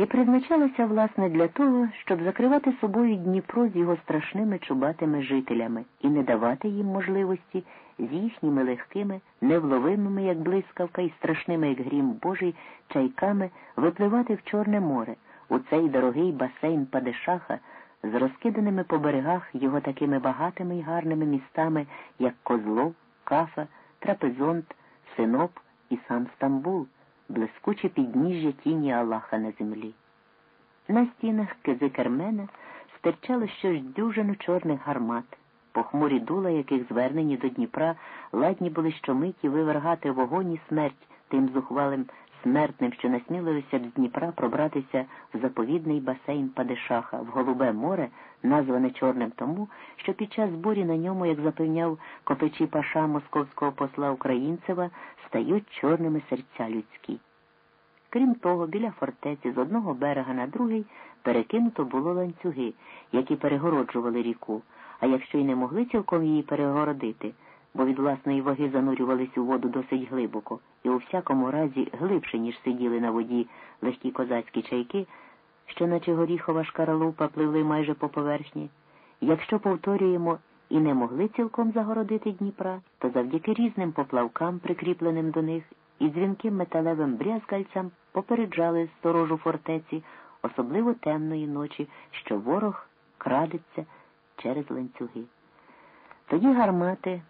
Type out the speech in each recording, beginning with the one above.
і призначалася, власне, для того, щоб закривати собою Дніпро з його страшними чубатими жителями і не давати їм можливості з їхніми легкими, невловимими, як блискавка, і страшними, як грім Божий, чайками випливати в Чорне море, у цей дорогий басейн Падешаха з розкиданими по берегах його такими багатими і гарними містами, як Козлов, Кафа, Трапезонт, Синоп і сам Стамбул блискуче підніжжя тіні Аллаха на землі. На стінах кизи Кермена стирчало щось дюжину чорних гармат, похмурі дула, яких звернені до Дніпра, ладні були щомиті вивергати вогонь і смерть тим зухвалим смертним, що насмілився б з Дніпра пробратися в заповідний басейн Падишаха, в Голубе море, назване Чорним тому, що під час бурі на ньому, як запевняв копичі паша московського посла Українцева, стають чорними серця людські. Крім того, біля фортеці з одного берега на другий перекинуто було ланцюги, які перегороджували ріку, а якщо й не могли цілком її перегородити, бо від власної ваги занурювались у воду досить глибоко, і у всякому разі глибше, ніж сиділи на воді легкі козацькі чайки, що, наче горіхова шкаралупа, пливли майже по поверхні. Якщо повторюємо і не могли цілком загородити Дніпра, то завдяки різним поплавкам, прикріпленим до них, і дзвінким металевим брязкальцям попереджали сторожу фортеці, особливо темної ночі, що ворог крадеться через ланцюги. Тоді гармати,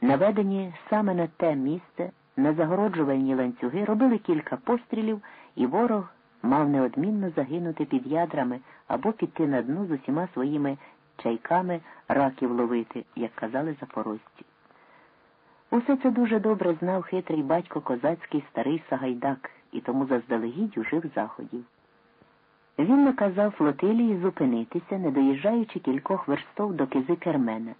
наведені саме на те місце, на загороджувальні ланцюги, робили кілька пострілів, і ворог мав неодмінно загинути під ядрами або піти на дну з усіма своїми чайками раків ловити, як казали запорожці. Усе це дуже добре знав хитрий батько козацький старий Сагайдак і тому заздалегідь ужив заходів. Він наказав флотилії зупинитися, не доїжджаючи кількох верстов до кизи Кермена.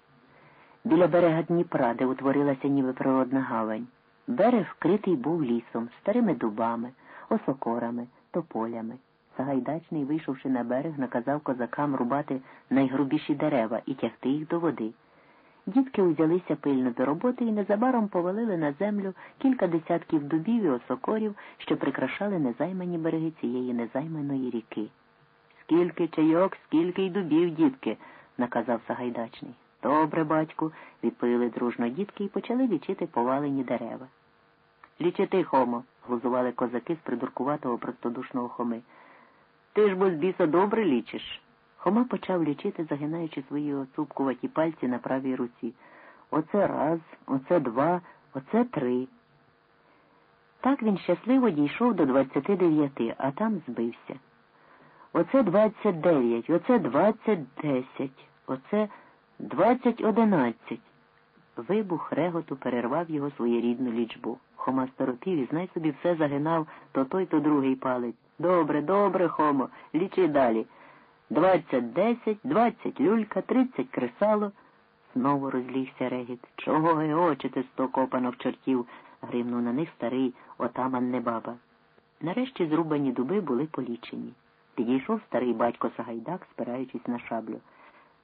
Біля берега Дніпра, де утворилася ніби природна гавань, берег вкритий був лісом, старими дубами, осокорами, тополями. Сагайдачний, вийшовши на берег, наказав козакам рубати найгрубіші дерева і тягти їх до води. Дітки узялися пильно до роботи і незабаром повалили на землю кілька десятків дубів і осокорів, що прикрашали незаймані береги цієї незайманої ріки. Скільки чайок, скільки й дубів, дітки, наказав Сагайдачний. Добре, батьку, відповіли дружно дітки і почали лічити повалені дерева. Лічити, Хомо, глузували козаки з придуркуватого простодушного хоми. Ти ж бо з біса добре лічиш. Хома почав лічити, загинаючи свої оцупкуваті пальці на правій руці. Оце раз, оце два, оце три. Так він щасливо дійшов до двадцяти дев'яти, а там збився. Оце двадцять дев'ять, оце двадцять десять, оце двадцять одинадцять. Вибух реготу перервав його своєрідну лічбу. Хома сторопів і знай собі все загинав то той, то другий палець. Добре, добре, Хомо, лічи далі. Двадцять десять, двадцять люлька, тридцять кресало. Знову розлігся регіт. Чого геочите сто копанок чортів? гримнув на них старий отаман Небаба. Нарешті зрубані дуби були полічені. Підійшов старий батько Сагайдак, спираючись на шаблю.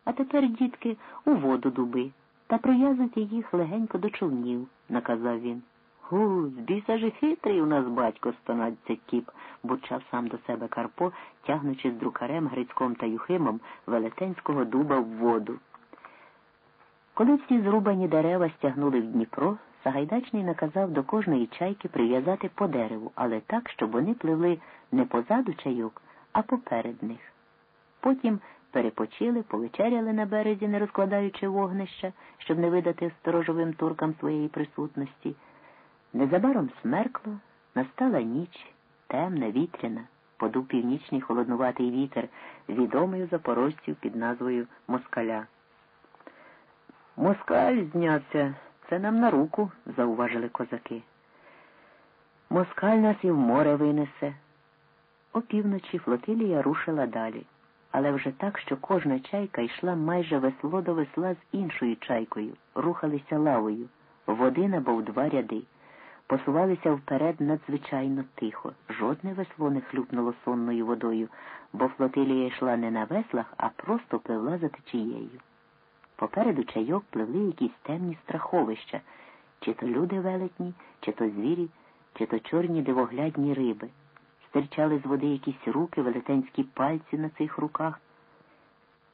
А тепер, дітки, у воду дуби та прив'язуйте їх легенько до човнів, наказав він. Гу, з біса же хитрий у нас батько стонадцять кіп, бурчав сам до себе Карпо, тягнучи з друкарем Грицьком та Юхимом велетенського дуба в воду. Коли всі зрубані дерева стягнули в Дніпро, Сагайдачний наказав до кожної чайки прив'язати по дереву, але так, щоб вони пливли не позаду чайок, а поперед них. Потім перепочили, повечеряли на березі, не розкладаючи вогнища, щоб не видати сторожовим туркам своєї присутності. Незабаром смеркло, настала ніч, темна, вітряна, подув північний холоднуватий вітер, відомий у запорожців під назвою Москаля. Москаль знявся, це нам на руку, зауважили козаки. Москаль нас і в море винесе. Опівночі флотилія рушила далі, але вже так, що кожна чайка йшла майже весло до весла з іншою чайкою, рухалися лавою, води набув два ряди посувалися вперед надзвичайно тихо. Жодне весло не хлюпнуло сонною водою, бо флотилія йшла не на веслах, а просто пливла за течією. Попереду чайок пливли якісь темні страховища, чи то люди велетні, чи то звірі, чи то чорні дивоглядні риби. Стирчали з води якісь руки, велетенські пальці на цих руках.